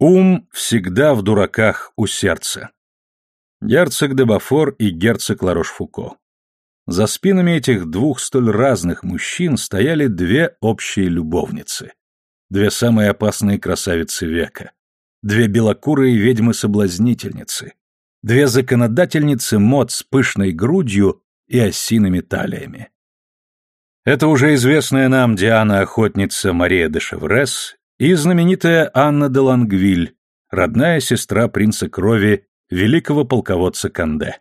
Ум всегда в дураках у сердца. Герцог де Бафор и герцог Ларош-Фуко. За спинами этих двух столь разных мужчин стояли две общие любовницы. Две самые опасные красавицы века. Две белокурые ведьмы-соблазнительницы. Две законодательницы мод с пышной грудью и осиными талиями. Это уже известная нам Диана-охотница Мария де Шеврес и знаменитая Анна де Лангвиль, родная сестра принца крови, великого полководца Канде.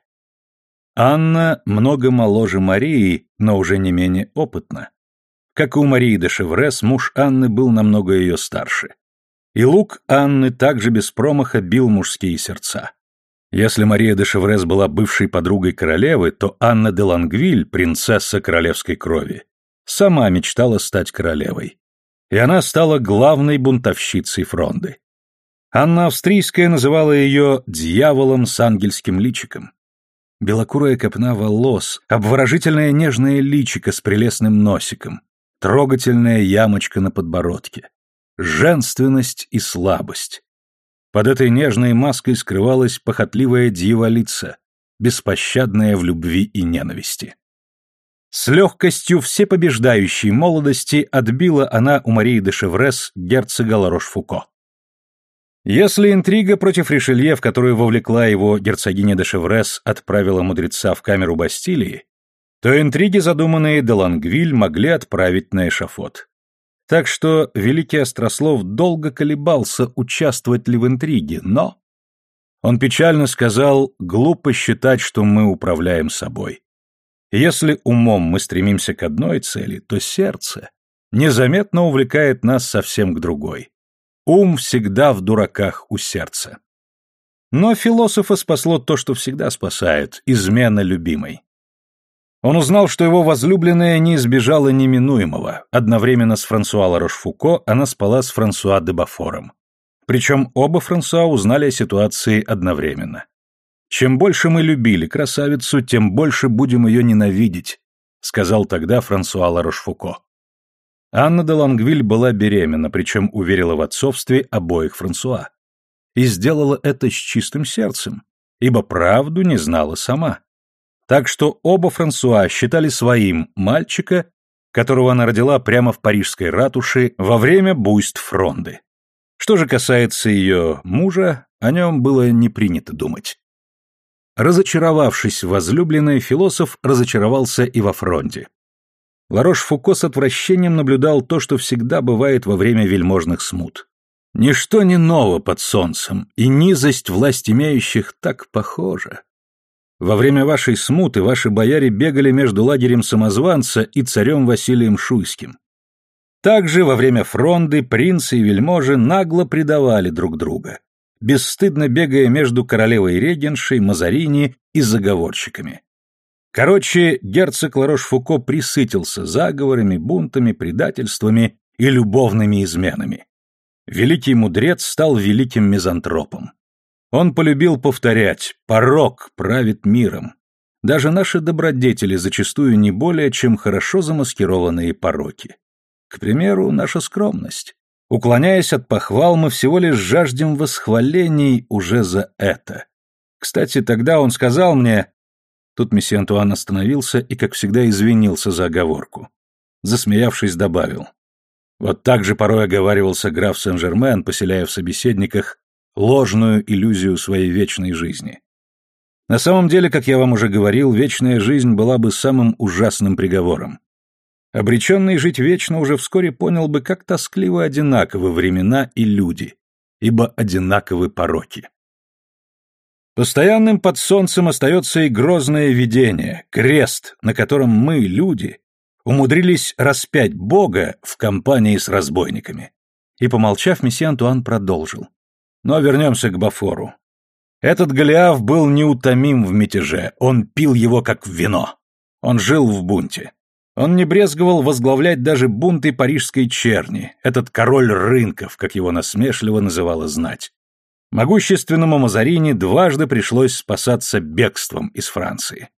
Анна много моложе Марии, но уже не менее опытна. Как и у Марии де Шеврес, муж Анны был намного ее старше. И лук Анны также без промаха бил мужские сердца. Если Мария де Шеврес была бывшей подругой королевы, то Анна де Лангвиль, принцесса королевской крови, сама мечтала стать королевой и она стала главной бунтовщицей фронды. Анна Австрийская называла ее «дьяволом с ангельским личиком». Белокурая копна волос, обворожительное нежное личико с прелестным носиком, трогательная ямочка на подбородке, женственность и слабость. Под этой нежной маской скрывалась похотливая дьяволица, беспощадная в любви и ненависти. С легкостью всепобеждающей молодости отбила она у Марии де Шеврес герцога Ларош-Фуко. Если интрига против Ришелье, в которую вовлекла его герцогиня де Шеврес, отправила мудреца в камеру Бастилии, то интриги, задуманные де Лангвиль, могли отправить на эшафот. Так что великий Острослов долго колебался, участвовать ли в интриге, но... Он печально сказал, глупо считать, что мы управляем собой. Если умом мы стремимся к одной цели, то сердце незаметно увлекает нас совсем к другой. Ум всегда в дураках у сердца. Но философа спасло то, что всегда спасает – измена любимой. Он узнал, что его возлюбленная не избежала неминуемого. Одновременно с Франсуа Ларош-Фуко она спала с Франсуа де Бафором. Причем оба Франсуа узнали о ситуации одновременно. Чем больше мы любили красавицу, тем больше будем ее ненавидеть, сказал тогда Франсуа Ларошфуко. Анна де Лангвиль была беременна, причем уверила в отцовстве обоих Франсуа. И сделала это с чистым сердцем, ибо правду не знала сама. Так что оба Франсуа считали своим мальчика, которого она родила прямо в парижской ратуше во время буйств фронды. Что же касается ее мужа, о нем было не принято думать. Разочаровавшись в возлюбленной, философ разочаровался и во фронте. Ларош-Фуко с отвращением наблюдал то, что всегда бывает во время вельможных смут. Ничто не ново под солнцем, и низость власть имеющих так похожа. Во время вашей смуты ваши бояре бегали между лагерем самозванца и царем Василием Шуйским. Также во время фронды принцы и вельможи нагло предавали друг друга бесстыдно бегая между королевой регеншей, Мазарини и заговорщиками. Короче, герцог Ларош-Фуко присытился заговорами, бунтами, предательствами и любовными изменами. Великий мудрец стал великим мизантропом. Он полюбил повторять «порок правит миром». Даже наши добродетели зачастую не более, чем хорошо замаскированные пороки. К примеру, наша скромность. Уклоняясь от похвал, мы всего лишь жаждем восхвалений уже за это. Кстати, тогда он сказал мне... Тут месье Антуан остановился и, как всегда, извинился за оговорку. Засмеявшись, добавил. Вот так же порой оговаривался граф Сен-Жермен, поселяя в собеседниках ложную иллюзию своей вечной жизни. На самом деле, как я вам уже говорил, вечная жизнь была бы самым ужасным приговором. Обреченный жить вечно уже вскоре понял бы, как тоскливо одинаковы времена и люди, ибо одинаковы пороки. Постоянным под солнцем остается и грозное видение, крест, на котором мы, люди, умудрились распять Бога в компании с разбойниками. И, помолчав, месье Антуан продолжил. Но вернемся к Бафору. Этот Голиаф был неутомим в мятеже, он пил его как вино. Он жил в бунте. Он не брезговал возглавлять даже бунты парижской черни, этот король рынков, как его насмешливо называла знать. Могущественному Мазарини дважды пришлось спасаться бегством из Франции.